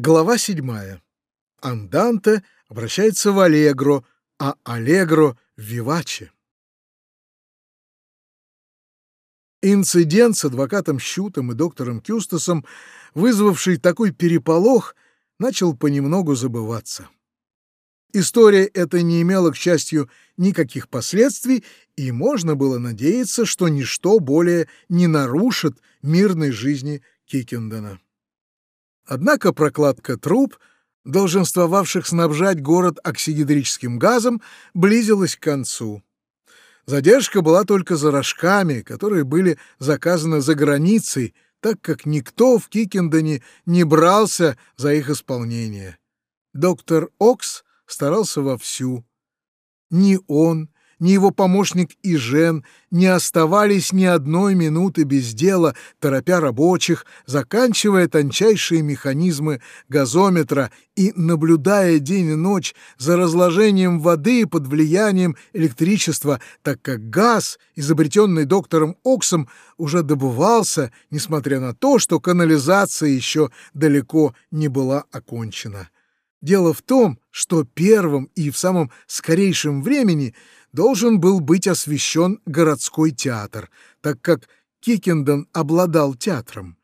Глава седьмая. Анданте обращается в Аллегро, а Аллегро — Виваче. Инцидент с адвокатом Щутом и доктором Кюстасом, вызвавший такой переполох, начал понемногу забываться. История эта не имела, к счастью, никаких последствий, и можно было надеяться, что ничто более не нарушит мирной жизни Кикендена. Однако прокладка труб, долженствовавших снабжать город оксигидрическим газом, близилась к концу. Задержка была только за рожками, которые были заказаны за границей, так как никто в Кикендоне не брался за их исполнение. Доктор Окс старался вовсю. Ни он, ни его помощник и Жен не оставались ни одной минуты без дела, торопя рабочих, заканчивая тончайшие механизмы газометра и наблюдая день и ночь за разложением воды под влиянием электричества, так как газ, изобретенный доктором Оксом, уже добывался, несмотря на то, что канализация еще далеко не была окончена. Дело в том, что первым и в самом скорейшем времени – должен был быть освящен городской театр, так как Кикендон обладал театром.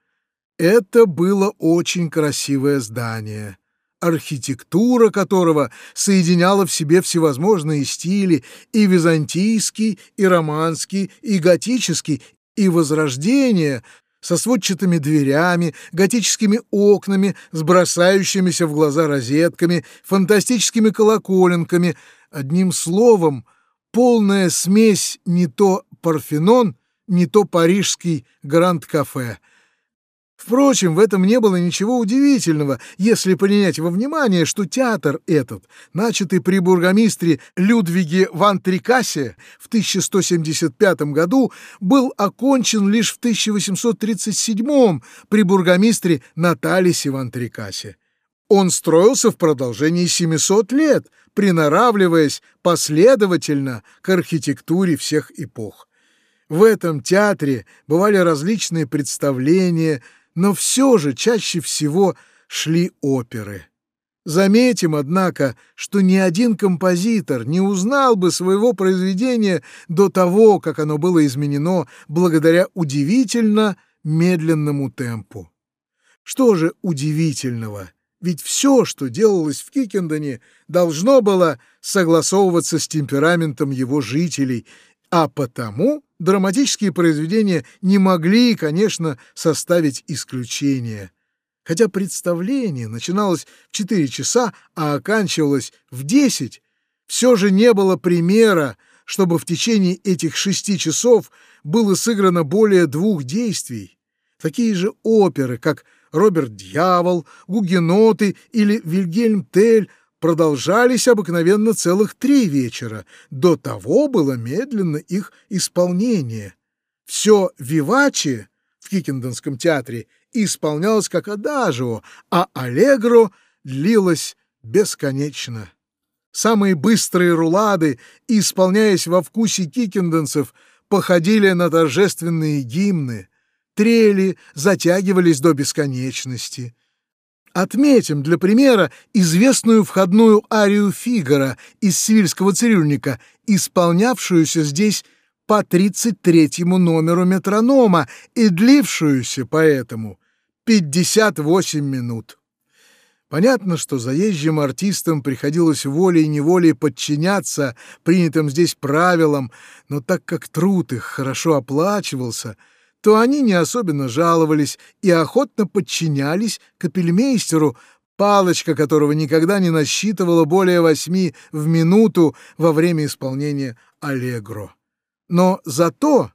Это было очень красивое здание, архитектура которого соединяла в себе всевозможные стили и византийский, и романский, и готический, и возрождение со сводчатыми дверями, готическими окнами, с бросающимися в глаза розетками, фантастическими колоколенками, одним словом, полная смесь не то Парфенон, не то парижский Гранд-кафе. Впрочем, в этом не было ничего удивительного, если принять во внимание, что театр этот, начатый при бургомистре Людвиге ван Трикасе в 1175 году, был окончен лишь в 1837 при бургомистре Наталисе ван Трикасе. Он строился в продолжении 700 лет, приноравливаясь последовательно к архитектуре всех эпох. В этом театре бывали различные представления, но все же чаще всего шли оперы. Заметим, однако, что ни один композитор не узнал бы своего произведения до того, как оно было изменено благодаря удивительно медленному темпу. Что же удивительного? Ведь все, что делалось в Кикендоне, должно было согласовываться с темпераментом его жителей, а потому драматические произведения не могли, конечно, составить исключение. Хотя представление начиналось в 4 часа, а оканчивалось в 10, все же не было примера, чтобы в течение этих шести часов было сыграно более двух действий. Такие же оперы, как Роберт Дьявол, Гугеноты или Вильгельм Тель продолжались обыкновенно целых три вечера. До того было медленно их исполнение. Все «Вивачи» в Кикендонском театре исполнялось как адажио, а «Аллегро» длилось бесконечно. Самые быстрые рулады, исполняясь во вкусе кикендонцев, походили на торжественные гимны — трели затягивались до бесконечности. Отметим для примера известную входную арию Фигара из «Сивильского цирюльника», исполнявшуюся здесь по 33-му номеру метронома и длившуюся поэтому 58 минут. Понятно, что заезжим артистам приходилось волей-неволей подчиняться принятым здесь правилам, но так как труд их хорошо оплачивался — то они не особенно жаловались и охотно подчинялись капельмейстеру, палочка которого никогда не насчитывала более восьми в минуту во время исполнения «Аллегро». Но зато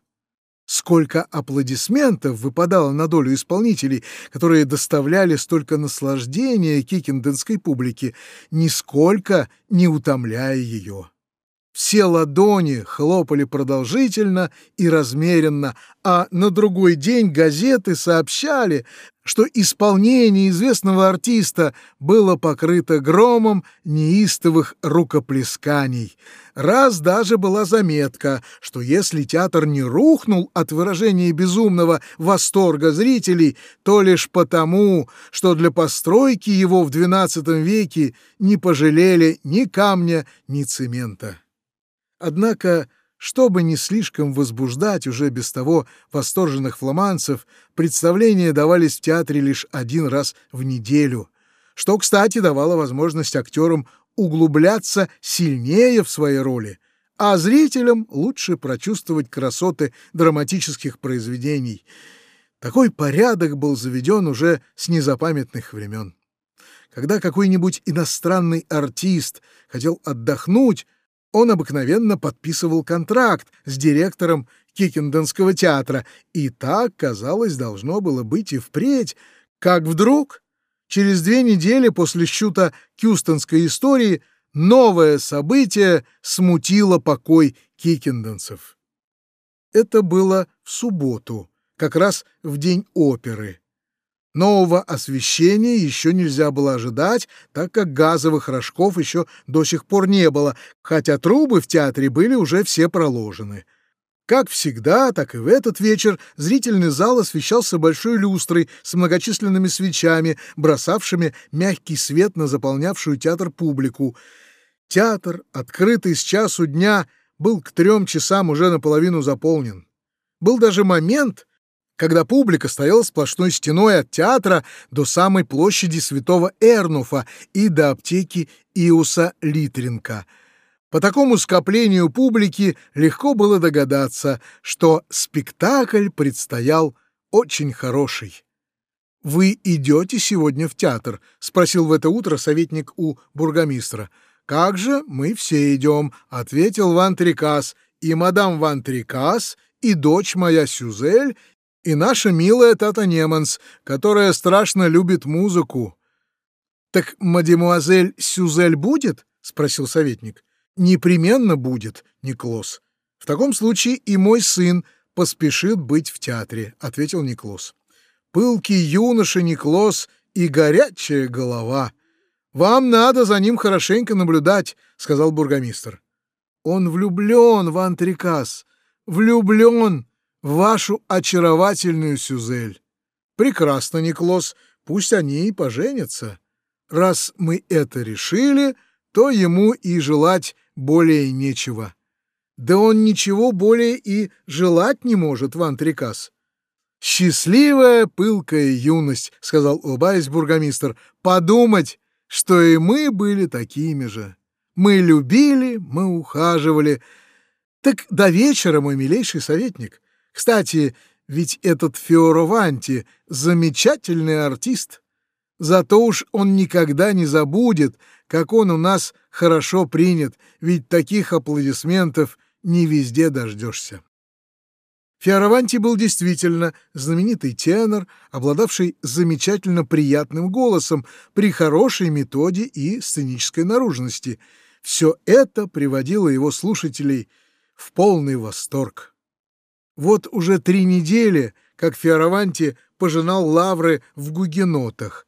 сколько аплодисментов выпадало на долю исполнителей, которые доставляли столько наслаждения кикенденской публике, нисколько не утомляя ее. Все ладони хлопали продолжительно и размеренно, а на другой день газеты сообщали, что исполнение известного артиста было покрыто громом неистовых рукоплесканий. Раз даже была заметка, что если театр не рухнул от выражения безумного восторга зрителей, то лишь потому, что для постройки его в XII веке не пожалели ни камня, ни цемента. Однако, чтобы не слишком возбуждать уже без того восторженных фламандцев, представления давались в театре лишь один раз в неделю, что, кстати, давало возможность актерам углубляться сильнее в своей роли, а зрителям лучше прочувствовать красоты драматических произведений. Такой порядок был заведен уже с незапамятных времен. Когда какой-нибудь иностранный артист хотел отдохнуть, он обыкновенно подписывал контракт с директором Кикенденского театра, и так, казалось, должно было быть и впредь, как вдруг, через две недели после щута кюстонской истории, новое событие смутило покой кикенденцев. Это было в субботу, как раз в день оперы. Нового освещения еще нельзя было ожидать, так как газовых рожков еще до сих пор не было, хотя трубы в театре были уже все проложены. Как всегда, так и в этот вечер зрительный зал освещался большой люстрой с многочисленными свечами, бросавшими мягкий свет на заполнявшую театр публику. Театр, открытый с часу дня, был к трем часам уже наполовину заполнен. Был даже момент, когда публика стояла сплошной стеной от театра до самой площади Святого Эрнуфа и до аптеки Иуса Литренко. По такому скоплению публики легко было догадаться, что спектакль предстоял очень хороший. «Вы идете сегодня в театр?» — спросил в это утро советник у бургомистра. «Как же мы все идем?» — ответил Ван Трикас. «И мадам Ван Трикас, и дочь моя Сюзель, и наша милая Тата Неманс, которая страшно любит музыку. — Так мадемуазель Сюзель будет? — спросил советник. — Непременно будет, Никлос. В таком случае и мой сын поспешит быть в театре, — ответил Никлос. Пылкий юноша Никлос и горячая голова. Вам надо за ним хорошенько наблюдать, — сказал бургомистр. Он влюблен в Антрикас, влюблен, вашу очаровательную Сюзель. Прекрасно, Никлос, пусть они и поженятся. Раз мы это решили, то ему и желать более нечего. Да он ничего более и желать не может, Ван Трикас. «Счастливая пылкая юность», — сказал, улыбаясь бургомистр, — «подумать, что и мы были такими же. Мы любили, мы ухаживали. Так до вечера, мой милейший советник. Кстати, ведь этот Фиорованти — замечательный артист. Зато уж он никогда не забудет, как он у нас хорошо принят, ведь таких аплодисментов не везде дождешься. Фиораванти был действительно знаменитый тенор, обладавший замечательно приятным голосом при хорошей методе и сценической наружности. Все это приводило его слушателей в полный восторг. Вот уже три недели, как Фиараванти пожинал лавры в гугенотах.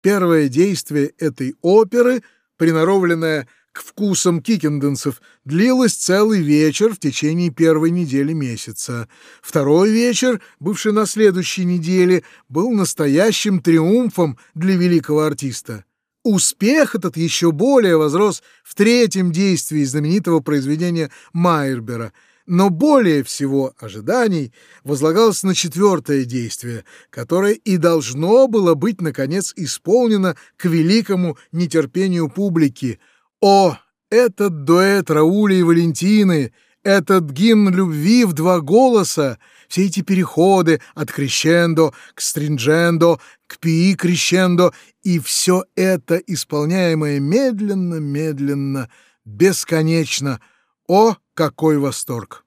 Первое действие этой оперы, приноровленное к вкусам кикенденцев, длилось целый вечер в течение первой недели месяца. Второй вечер, бывший на следующей неделе, был настоящим триумфом для великого артиста. Успех этот еще более возрос в третьем действии знаменитого произведения Майербера — но более всего ожиданий возлагалось на четвертое действие, которое и должно было быть, наконец, исполнено к великому нетерпению публики. О, этот дуэт Рауля и Валентины, этот гимн любви в два голоса, все эти переходы от крещендо к стринджендо, к пи крещендо, и все это исполняемое медленно-медленно, бесконечно — о, какой восторг!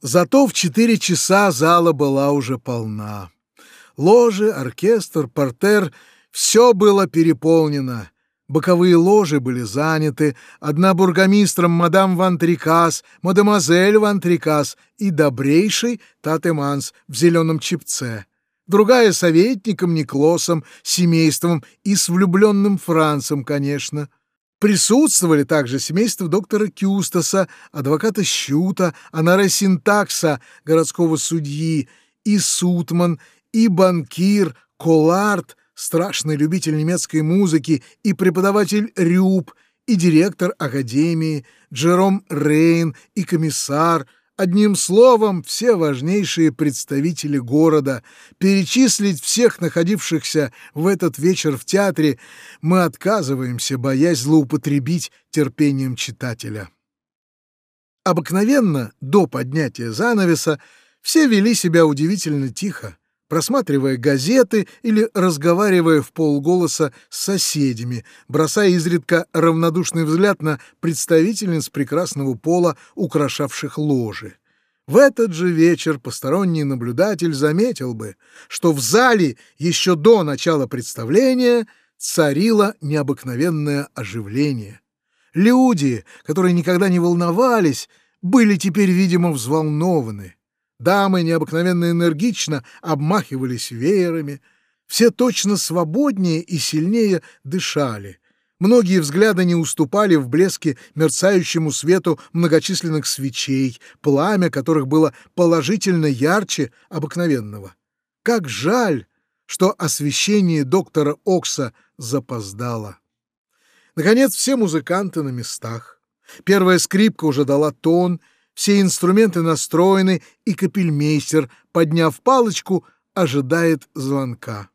Зато в четыре часа зала была уже полна. Ложи, оркестр, портер — все было переполнено. Боковые ложи были заняты, одна бургомистром мадам Ван Трикас, мадемуазель Ван Трикас и добрейший Татеманс в зеленом чипце, другая советником Никлосом, семейством и с влюбленным Францем, конечно. Присутствовали также семейство доктора Кюстаса, адвоката Щута, Анара Синтакса, городского судьи, и Сутман, и банкир, Колард, страшный любитель немецкой музыки, и преподаватель Рюб, и директор академии, Джером Рейн, и комиссар — Одним словом, все важнейшие представители города. Перечислить всех находившихся в этот вечер в театре мы отказываемся, боясь злоупотребить терпением читателя. Обыкновенно, до поднятия занавеса, все вели себя удивительно тихо просматривая газеты или разговаривая в полголоса с соседями, бросая изредка равнодушный взгляд на представительниц прекрасного пола, украшавших ложи. В этот же вечер посторонний наблюдатель заметил бы, что в зале еще до начала представления царило необыкновенное оживление. Люди, которые никогда не волновались, были теперь, видимо, взволнованы. Дамы необыкновенно энергично обмахивались веерами, все точно свободнее и сильнее дышали. Многие взгляды не уступали в блеске мерцающему свету многочисленных свечей, пламя которых было положительно ярче обыкновенного. Как жаль, что освещение доктора Окса запоздало. Наконец, все музыканты на местах. Первая скрипка уже дала тон, все инструменты настроены, и капельмейстер, подняв палочку, ожидает звонка.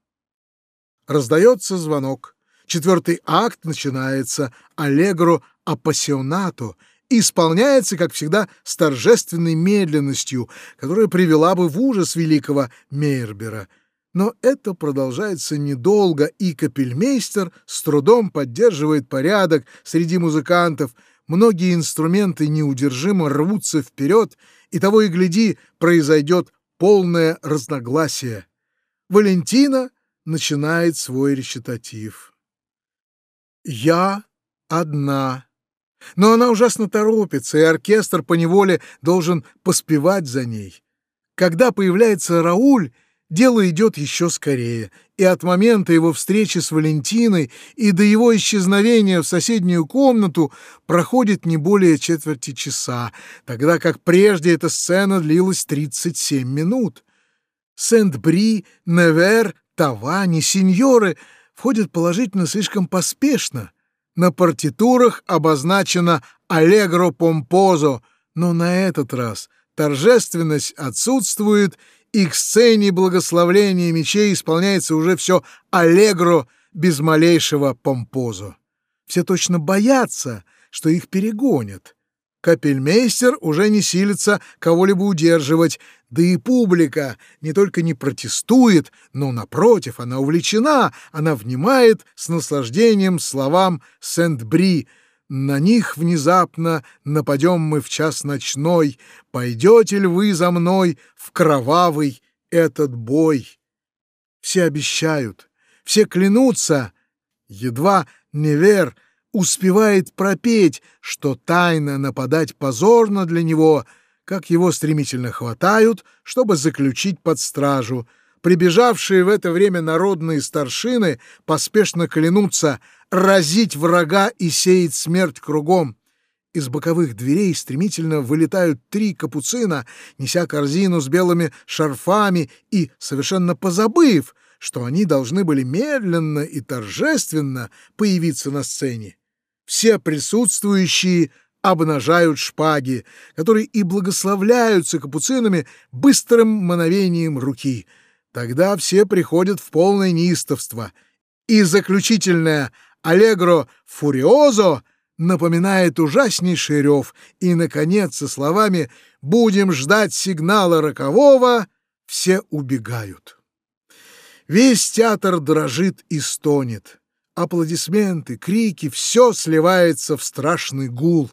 Раздается звонок. Четвертый акт начинается «Аллегро апассионато» и исполняется, как всегда, с торжественной медленностью, которая привела бы в ужас великого Мейербера. Но это продолжается недолго, и капельмейстер с трудом поддерживает порядок среди музыкантов — многие инструменты неудержимо рвутся вперед, и того и гляди, произойдет полное разногласие. Валентина начинает свой речитатив. «Я одна». Но она ужасно торопится, и оркестр поневоле должен поспевать за ней. Когда появляется Рауль, дело идет еще скорее, и от момента его встречи с Валентиной и до его исчезновения в соседнюю комнату проходит не более четверти часа, тогда как прежде эта сцена длилась 37 минут. Сент-Бри, Невер, Тавани, сеньоры входят положительно слишком поспешно. На партитурах обозначено «Аллегро помпозо», но на этот раз торжественность отсутствует, и к сцене благословления мечей исполняется уже все аллегро без малейшего помпозу. Все точно боятся, что их перегонят. Капельмейстер уже не силится кого-либо удерживать, да и публика не только не протестует, но, напротив, она увлечена, она внимает с наслаждением словам Сент-Бри — на них внезапно нападем мы в час ночной, Пойдете ли вы за мной в кровавый этот бой? Все обещают, все клянутся, едва Невер успевает пропеть, что тайно нападать позорно для него, как его стремительно хватают, чтобы заключить под стражу — Прибежавшие в это время народные старшины поспешно клянутся разить врага и сеять смерть кругом. Из боковых дверей стремительно вылетают три капуцина, неся корзину с белыми шарфами и, совершенно позабыв, что они должны были медленно и торжественно появиться на сцене. Все присутствующие обнажают шпаги, которые и благословляются капуцинами быстрым мановением руки — Тогда все приходят в полное неистовство. И заключительное «Аллегро фуриозо» напоминает ужаснейший рев, и, наконец, со словами «Будем ждать сигнала рокового» все убегают. Весь театр дрожит и стонет. Аплодисменты, крики — все сливается в страшный гул.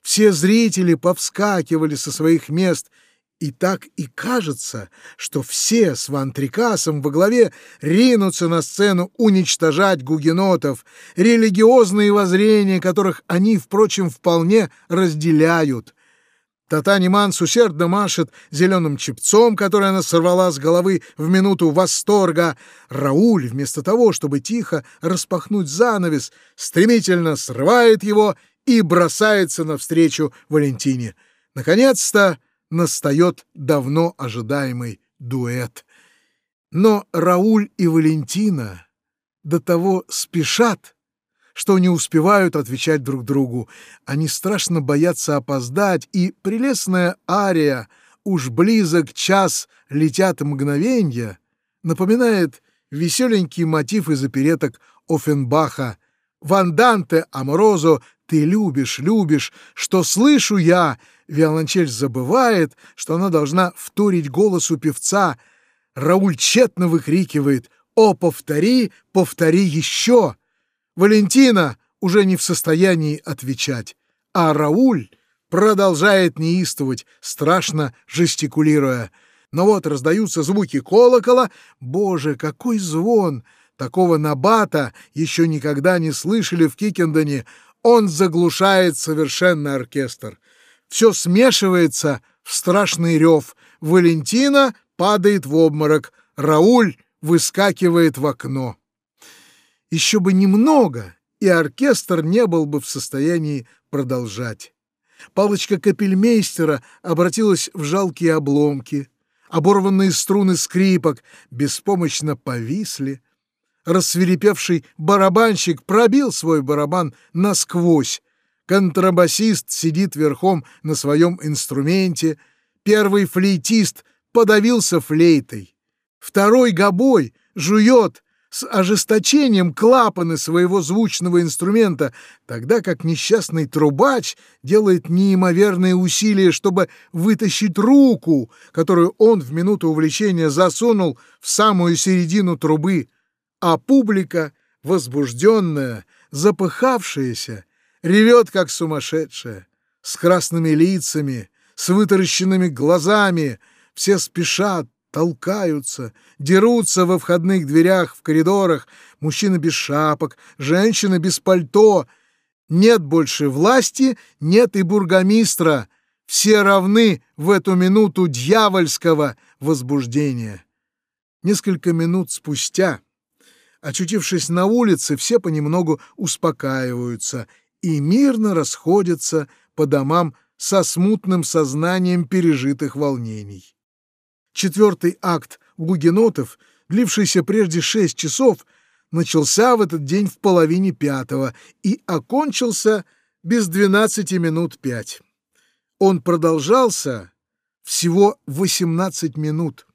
Все зрители повскакивали со своих мест — И так и кажется, что все с Вантрикасом во главе ринутся на сцену уничтожать гугенотов, религиозные воззрения которых они, впрочем, вполне разделяют. Татаниманс усердно машет зеленым чепцом, который она сорвала с головы в минуту восторга. Рауль, вместо того, чтобы тихо распахнуть занавес, стремительно срывает его и бросается навстречу Валентине. Наконец-то настает давно ожидаемый дуэт. Но Рауль и Валентина до того спешат, что не успевают отвечать друг другу. Они страшно боятся опоздать, и прелестная ария «Уж близок час, летят мгновенья» напоминает веселенький мотив из опереток Оффенбаха «Ванданте Аморозо, ты любишь, любишь, что слышу я, Виолончель забывает, что она должна вторить голосу певца. Рауль тщетно выкрикивает «О, повтори, повтори еще!» Валентина уже не в состоянии отвечать, а Рауль продолжает неистовать, страшно жестикулируя. Но вот раздаются звуки колокола. Боже, какой звон! Такого набата еще никогда не слышали в Кикендоне. Он заглушает совершенно оркестр все смешивается в страшный рев. Валентина падает в обморок, Рауль выскакивает в окно. Еще бы немного, и оркестр не был бы в состоянии продолжать. Палочка капельмейстера обратилась в жалкие обломки. Оборванные струны скрипок беспомощно повисли. Рассверепевший барабанщик пробил свой барабан насквозь, контрабасист сидит верхом на своем инструменте, первый флейтист подавился флейтой, второй гобой жует с ожесточением клапаны своего звучного инструмента, тогда как несчастный трубач делает неимоверные усилия, чтобы вытащить руку, которую он в минуту увлечения засунул в самую середину трубы, а публика, возбужденная, запыхавшаяся, ревет, как сумасшедшая, с красными лицами, с вытаращенными глазами, все спешат, толкаются, дерутся во входных дверях, в коридорах, мужчины без шапок, женщины без пальто. Нет больше власти, нет и бургомистра. Все равны в эту минуту дьявольского возбуждения. Несколько минут спустя, очутившись на улице, все понемногу успокаиваются и мирно расходятся по домам со смутным сознанием пережитых волнений. Четвертый акт гугенотов, длившийся прежде шесть часов, начался в этот день в половине пятого и окончился без двенадцати минут пять. Он продолжался всего восемнадцать минут.